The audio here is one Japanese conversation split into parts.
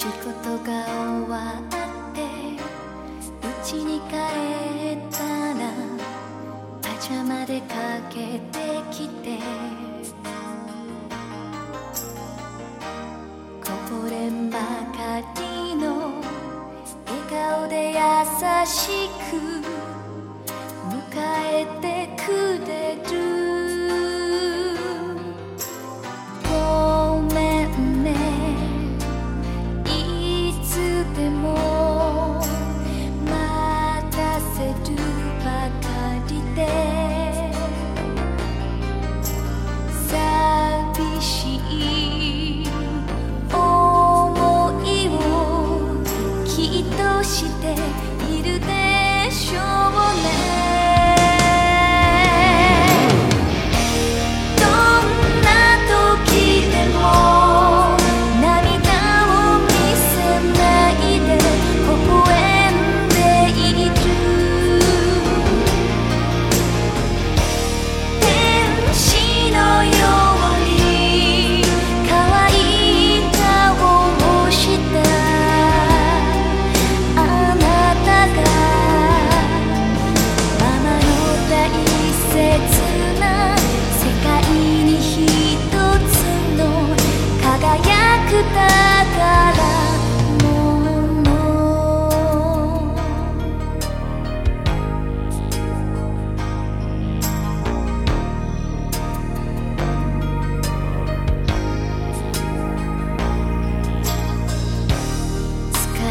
仕事が終わって家に帰ったらパジャマでかけてきてこぼれんばかりの笑顔で優しく迎えてくれる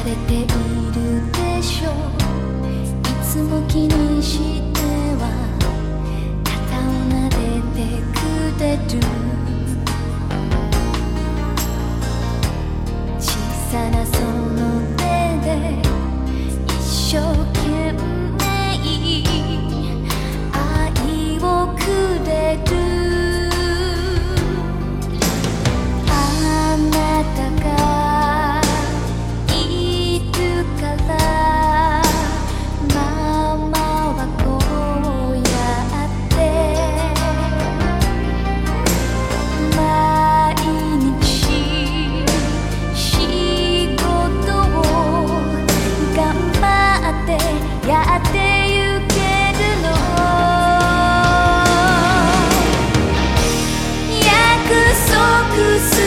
れているでしょう。いつも気にして Who's